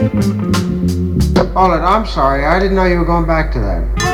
All right, I'm sorry. I didn't know you were going back to that.